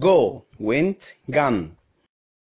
go went gone